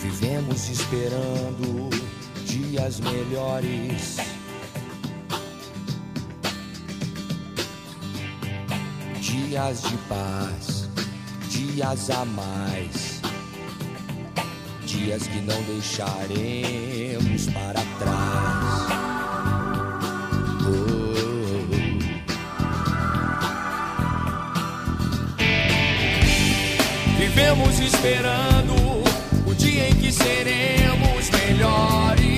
Vivemos esperando dias melhores. Dias de paz, dias a mais. Dias que não deixaremos para trás. Oh. Vivemos esperando dia em que seremos melhores.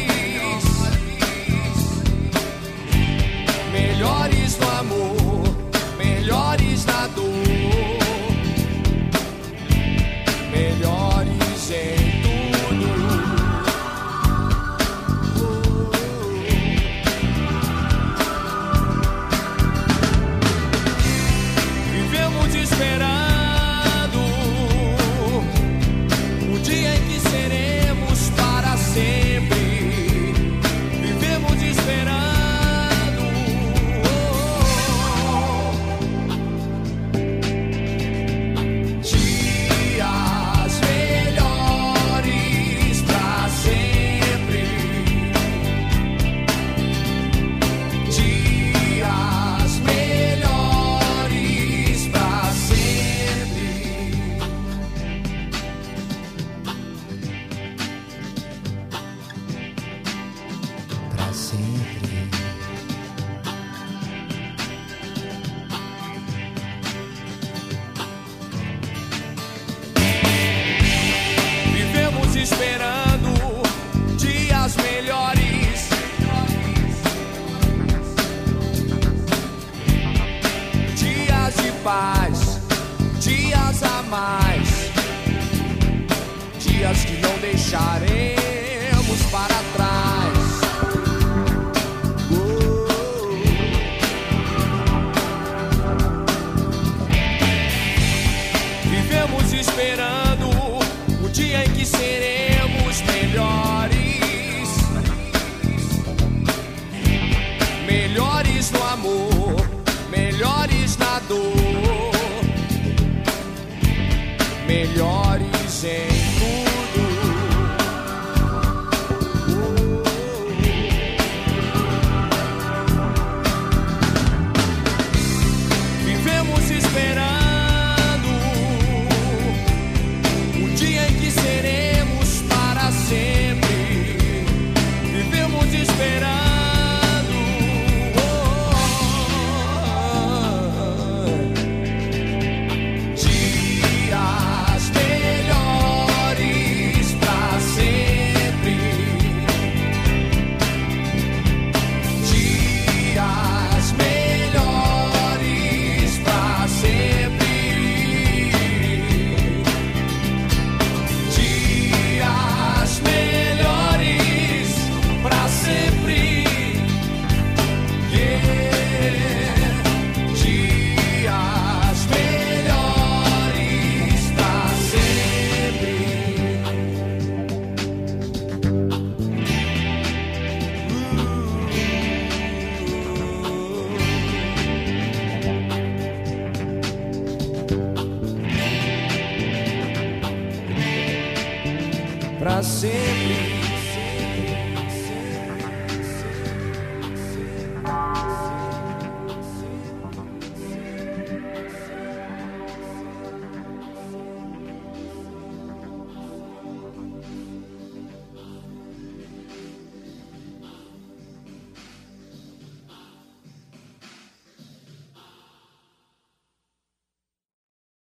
Melhores no amor, Esperando dias melhores. Dias de paz, dias a mais. Dias que não deixaremos melhores em Pra sempre.